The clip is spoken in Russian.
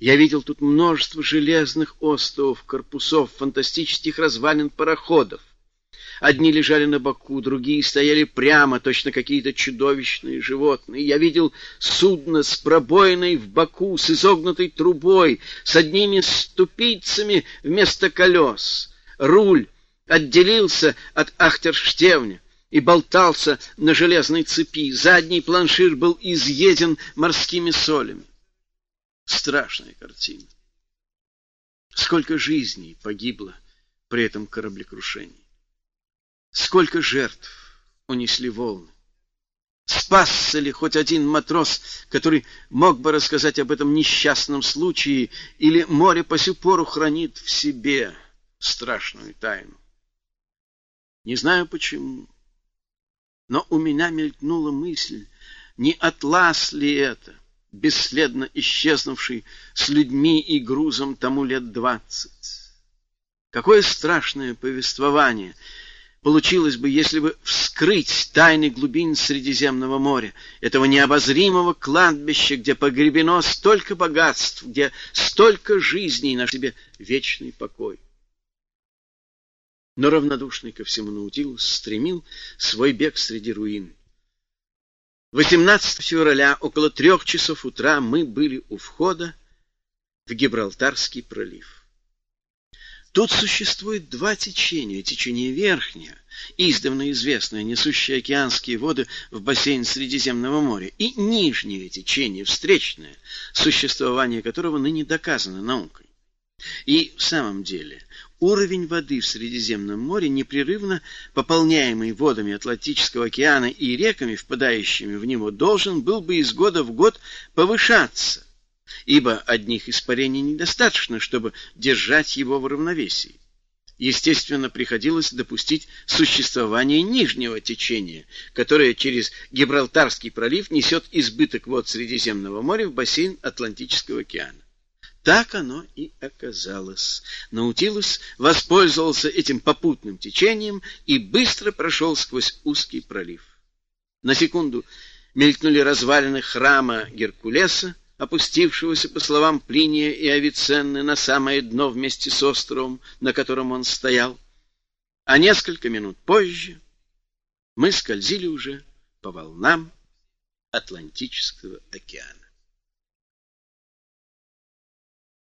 Я видел тут множество железных островов, корпусов, фантастических развалин пароходов. Одни лежали на боку, другие стояли прямо, точно какие-то чудовищные животные. Я видел судно с пробоиной в боку, с изогнутой трубой, с одними ступицами вместо колес. Руль отделился от ахтерштевня и болтался на железной цепи. Задний планшир был изъеден морскими солями. Страшная картина. Сколько жизней погибло при этом кораблекрушении. Сколько жертв унесли волны. Спасся ли хоть один матрос, который мог бы рассказать об этом несчастном случае, или море по сю пору хранит в себе страшную тайну? Не знаю почему, но у меня мелькнула мысль, не атлас ли это, бесследно исчезнувший с людьми и грузом тому лет двадцать. Какое страшное повествование получилось бы, если бы вскрыть тайны глубин Средиземного моря, этого необозримого кладбища, где погребено столько богатств, где столько жизней на себе вечный покой. Но равнодушный ко всему Наутилус стремил свой бег среди руин. 18 февраля около трех часов утра мы были у входа в Гибралтарский пролив. Тут существует два течения. Течение верхнее, издавна известное, несущее океанские воды в бассейн Средиземного моря, и нижнее течение, встречное, существование которого ныне доказано наукой. И в самом деле Уровень воды в Средиземном море, непрерывно пополняемый водами Атлантического океана и реками, впадающими в него, должен был бы из года в год повышаться, ибо одних испарений недостаточно, чтобы держать его в равновесии. Естественно, приходилось допустить существование нижнего течения, которое через Гибралтарский пролив несет избыток вод Средиземного моря в бассейн Атлантического океана. Так оно и оказалось. Наутилус воспользовался этим попутным течением и быстро прошел сквозь узкий пролив. На секунду мелькнули развалины храма Геркулеса, опустившегося, по словам Плиния и Авиценны, на самое дно вместе с островом, на котором он стоял. А несколько минут позже мы скользили уже по волнам Атлантического океана.